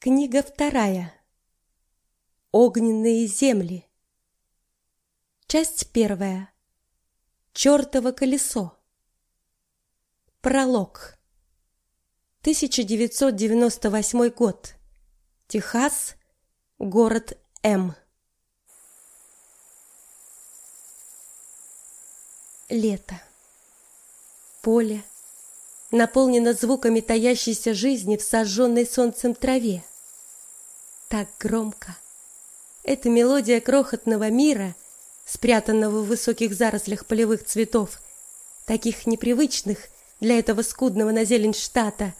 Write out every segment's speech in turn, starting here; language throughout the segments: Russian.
Книга вторая. Огненные земли. Часть первая. Чёртово колесо. Пролог. 1998 год. Техас. Город М. Лето. Поле наполнено звуками таящейся жизни в сожженной солнцем траве. Так громко. Это мелодия крохотного мира, спрятанного в высоких зарослях полевых цветов, таких непривычных для этого скудного на зелень штата,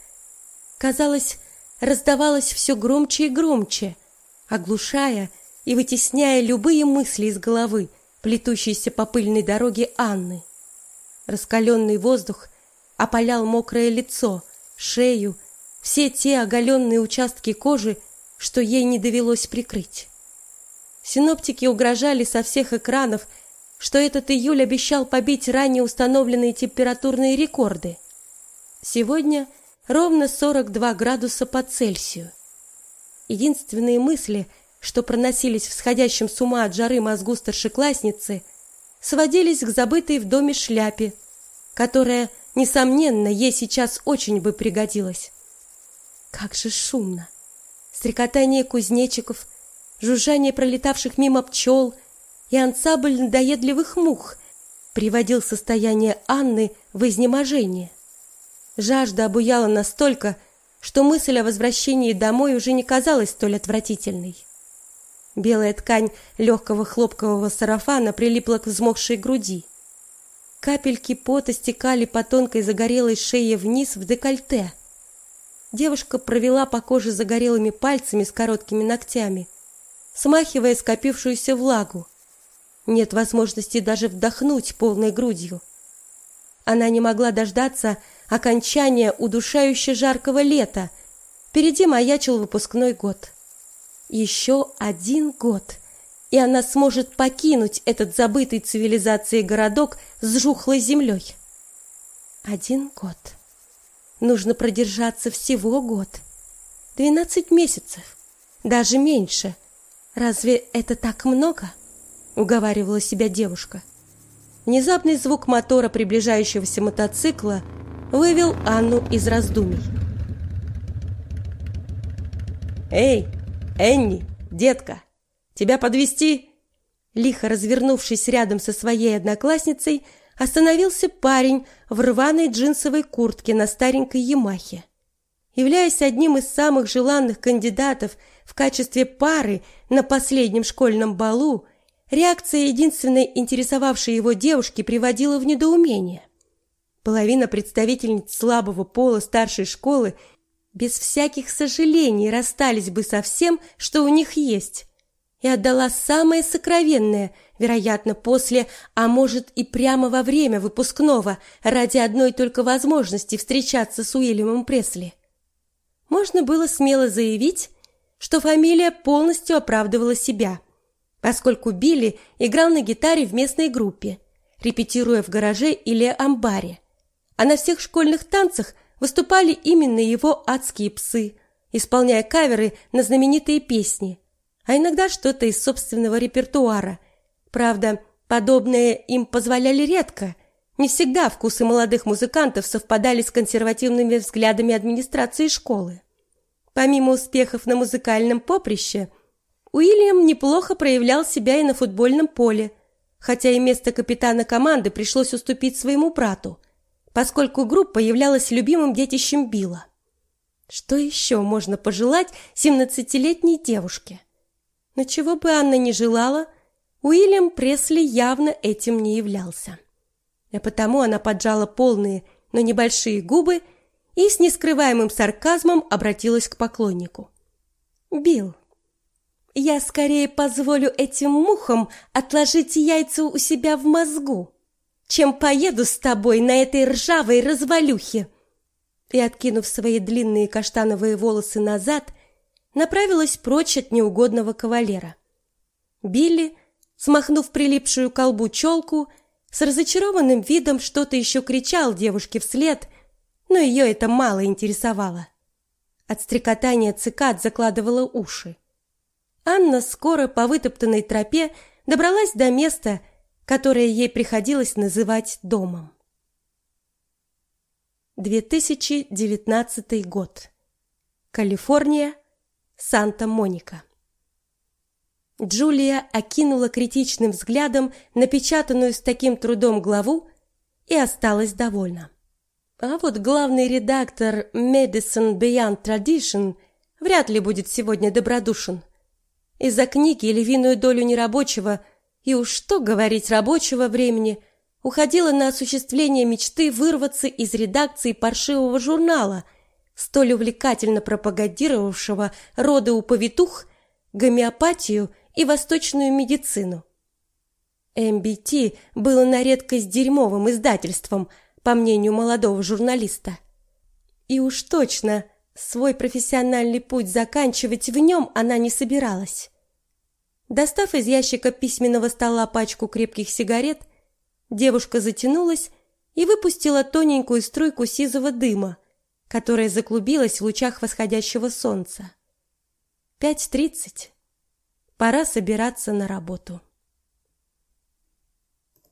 казалось, раздавалась все громче и громче, оглушая и вытесняя любые мысли из головы, плетущиеся по пыльной дороге Анны. Раскаленный воздух опалял мокрое лицо, шею, все те оголенные участки кожи, что ей не довелось прикрыть. Синоптики угрожали со всех экранов, что этот июль обещал побить ранее установленные температурные рекорды. Сегодня ровно 42 градуса по Цельсию. Единственные мысли, что проносились в сходящем с ума от жары мозгу старшеклассницы, сводились к забытой в доме шляпе, которая Несомненно, ей сейчас очень бы пригодилась. Как же шумно! Стрекотание кузнечиков, жужжание пролетавших мимо пчел и ансамбль надоедливых мух приводил состояние Анны в изнеможение. Жажда обуяла настолько, что мысль о возвращении домой уже не казалась столь отвратительной. Белая ткань легкого хлопкового сарафана прилипла к взмокшей груди. Капельки пота стекали по тонкой загорелой шее вниз в декольте. Девушка провела по коже загорелыми пальцами с короткими ногтями, смахивая скопившуюся влагу. Нет возможности даже вдохнуть полной грудью. Она не могла дождаться окончания удушающе жаркого лета. Впереди маячил выпускной год. Еще один год — и она сможет покинуть этот забытый цивилизацией городок с жухлой землей. Один год. Нужно продержаться всего год. Двенадцать месяцев, даже меньше. Разве это так много? уговаривала себя девушка. Внезапный звук мотора приближающегося мотоцикла вывел Анну из раздумий. Эй, Энни, детка, Тебя подвести? Лихо развернувшись рядом со своей одноклассницей, остановился парень в рваной джинсовой куртке на старенькой Ямахе. Являясь одним из самых желанных кандидатов в качестве пары на последнем школьном балу, реакция единственной интересовавшей его девушки приводила в недоумение. Половина представительниц слабого пола старшей школы без всяких сожалений расстались бы со всем, что у них есть, и отдала самое сокровенное, вероятно, после, а может и прямо во время выпускного, ради одной только возможности встречаться с Уильямом Пресли. Можно было смело заявить, что фамилия полностью оправдывала себя, поскольку Билли играл на гитаре в местной группе, репетируя в гараже или амбаре. А на всех школьных танцах выступали именно его адские псы, исполняя каверы на знаменитые песни – а иногда что-то из собственного репертуара. Правда, подобное им позволяли редко. Не всегда вкусы молодых музыкантов совпадали с консервативными взглядами администрации школы. Помимо успехов на музыкальном поприще, Уильям неплохо проявлял себя и на футбольном поле, хотя и место капитана команды пришлось уступить своему брату, поскольку группа являлась любимым детищем Билла. Что еще можно пожелать семнадцатилетней девушке? Но чего бы Анна ни желала, Уильям Пресли явно этим не являлся. А потому она поджала полные, но небольшие губы и с нескрываемым сарказмом обратилась к поклоннику. «Билл, я скорее позволю этим мухам отложить яйца у себя в мозгу, чем поеду с тобой на этой ржавой развалюхе». И, откинув свои длинные каштановые волосы назад, направилась прочь от неугодного кавалера. Билли, смахнув прилипшую колбу челку, с разочарованным видом что-то еще кричал девушке вслед, но ее это мало интересовало. От стрекотания цикад закладывала уши. Анна скоро по вытоптанной тропе добралась до места, которое ей приходилось называть домом. 2019 год. Калифорния, Санта-Моника. Джулия окинула критичным взглядом напечатанную с таким трудом главу и осталась довольна. А вот главный редактор Medicine Beyond Tradition вряд ли будет сегодня добродушен. Из-за книги львиную долю нерабочего и уж что говорить рабочего времени уходила на осуществление мечты вырваться из редакции паршивого журнала, столь увлекательно пропагандировавшего роды у повитух, гомеопатию и восточную медицину. МБТ было на редкость дерьмовым издательством, по мнению молодого журналиста. И уж точно свой профессиональный путь заканчивать в нем она не собиралась. Достав из ящика письменного стола пачку крепких сигарет, девушка затянулась и выпустила тоненькую струйку сизого дыма, которая заклубилась в лучах восходящего солнца. Пять тридцать. Пора собираться на работу.